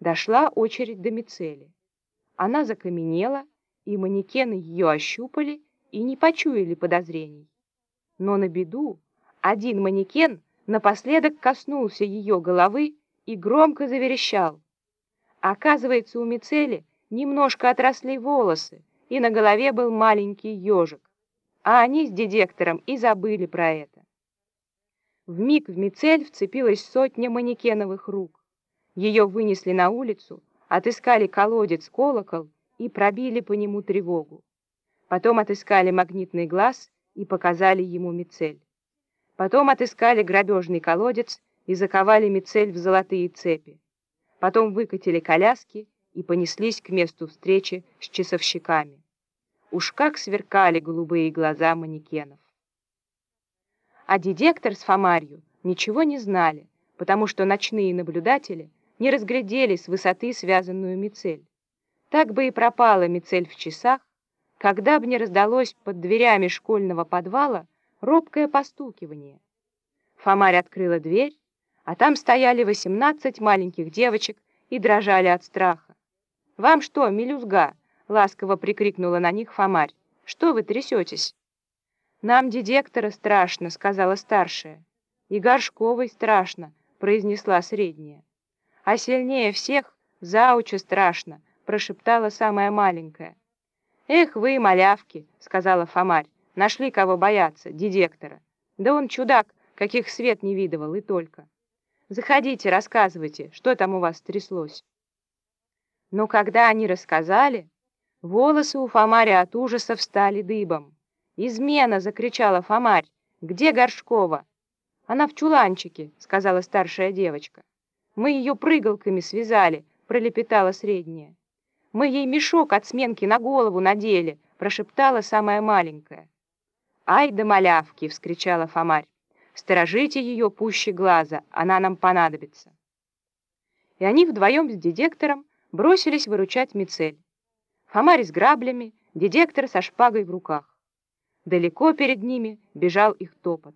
Дошла очередь до мицели. Она закаменела, и манекены ее ощупали и не почуяли подозрений. Но на беду один манекен напоследок коснулся ее головы и громко заверещал. Оказывается, у мицели немножко отросли волосы, и на голове был маленький ежик. А они с дедектором и забыли про это. Вмиг в мицель вцепилась сотня манекеновых рук. Ее вынесли на улицу, отыскали колодец-колокол и пробили по нему тревогу. Потом отыскали магнитный глаз и показали ему мицель. Потом отыскали грабежный колодец и заковали мицель в золотые цепи. Потом выкатили коляски и понеслись к месту встречи с часовщиками. Уж как сверкали голубые глаза манекенов. А дедектор с Фомарью ничего не знали, потому что ночные наблюдатели не разглядели с высоты связанную мицель. Так бы и пропала мицель в часах, когда бы не раздалось под дверями школьного подвала робкое постукивание. Фомарь открыла дверь, а там стояли восемнадцать маленьких девочек и дрожали от страха. «Вам что, мелюзга?» — ласково прикрикнула на них Фомарь. «Что вы трясетесь?» «Нам дедектора страшно», — сказала старшая. «И Горшковой страшно», — произнесла средняя. «А сильнее всех зауча страшно», — прошептала самая маленькая. «Эх вы, малявки», — сказала Фомарь, — «нашли кого бояться, дедектора. Да он чудак, каких свет не видывал, и только. Заходите, рассказывайте, что там у вас тряслось». Но когда они рассказали, волосы у Фомаря от ужаса встали дыбом. «Измена!» — закричала Фомарь. «Где Горшкова?» «Она в чуланчике», — сказала старшая девочка. «Мы ее прыгалками связали», — пролепетала средняя. «Мы ей мешок от сменки на голову надели», — прошептала самая маленькая. «Ай да малявки!» — вскричала Фомарь. «Сторожите ее пуще глаза, она нам понадобится». И они вдвоем с дедектором бросились выручать Мицель. Фомарь с граблями, дедектор со шпагой в руках. Далеко перед ними бежал их топот.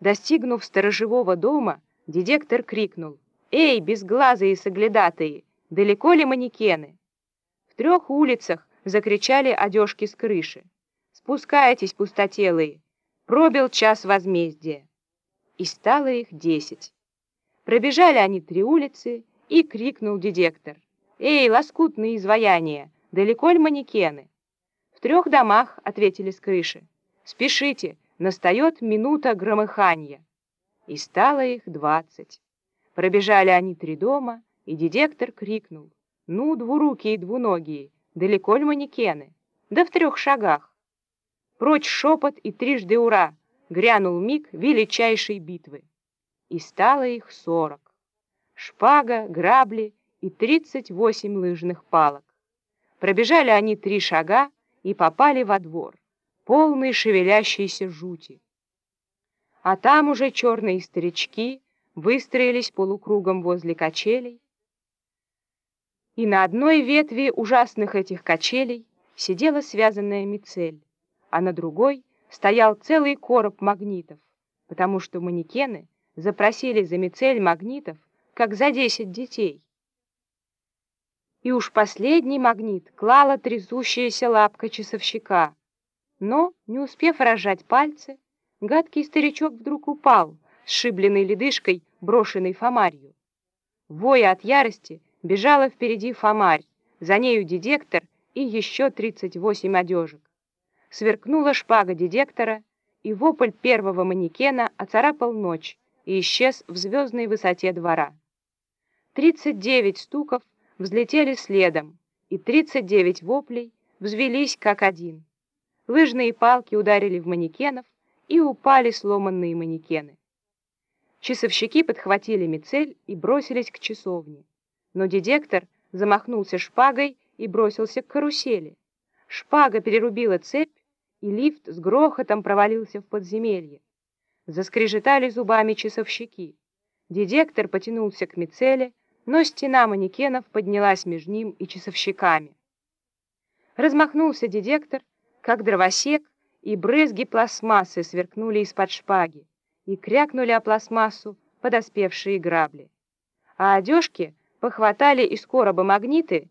Достигнув сторожевого дома, дедектор крикнул «Эй, безглазые соглядатые, далеко ли манекены?» В трех улицах закричали одежки с крыши. «Спускайтесь, пустотелые! Пробил час возмездия!» И стало их десять. Пробежали они три улицы, и крикнул дедектор «Эй, лоскутные изваяния, далеко ли манекены?» трех домах», — ответили с крыши. «Спешите, настает минута громыхания». И стало их двадцать. Пробежали они три дома, и дедектор крикнул. «Ну, двурукие и двуногие, далеко ли манекены?» «Да в трех шагах». Прочь шепот и трижды ура! Грянул миг величайшей битвы. И стало их сорок. Шпага, грабли и тридцать восемь лыжных палок. Пробежали они три шага, и попали во двор, полный шевелящейся жути. А там уже черные старички выстроились полукругом возле качелей, и на одной ветви ужасных этих качелей сидела связанная мицель, а на другой стоял целый короб магнитов, потому что манекены запросили за мицель магнитов, как за десять детей и уж последний магнит клала трясущаяся лапка часовщика. Но, не успев разжать пальцы, гадкий старичок вдруг упал, сшибленный ледышкой, брошенной Фомарью. Воя от ярости бежала впереди Фомарь, за нею дедектор и еще 38 одежек. Сверкнула шпага дедектора, и вопль первого манекена оцарапал ночь и исчез в звездной высоте двора. 39 стуков взлетели следом, и 39 воплей взвелись как один. Лыжные палки ударили в манекенов, и упали сломанные манекены. Часовщики подхватили мицель и бросились к часовне. Но дедектор замахнулся шпагой и бросился к карусели. Шпага перерубила цепь, и лифт с грохотом провалился в подземелье. Заскрежетали зубами часовщики. Дедектор потянулся к мицеле, но стена манекенов поднялась между ним и часовщиками. Размахнулся дедектор, как дровосек, и брызги пластмассы сверкнули из-под шпаги, и крякнули о пластмассу подоспевшие грабли. А одежки Похватали из короба магниты